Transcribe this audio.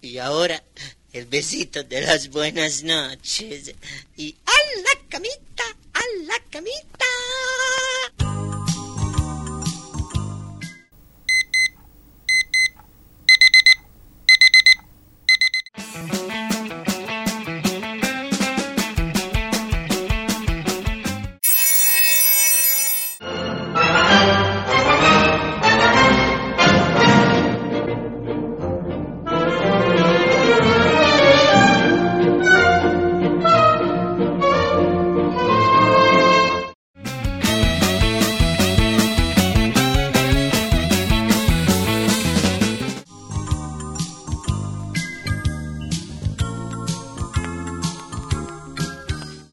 Y ahora, el besito de las buenas noches. Y a la camita.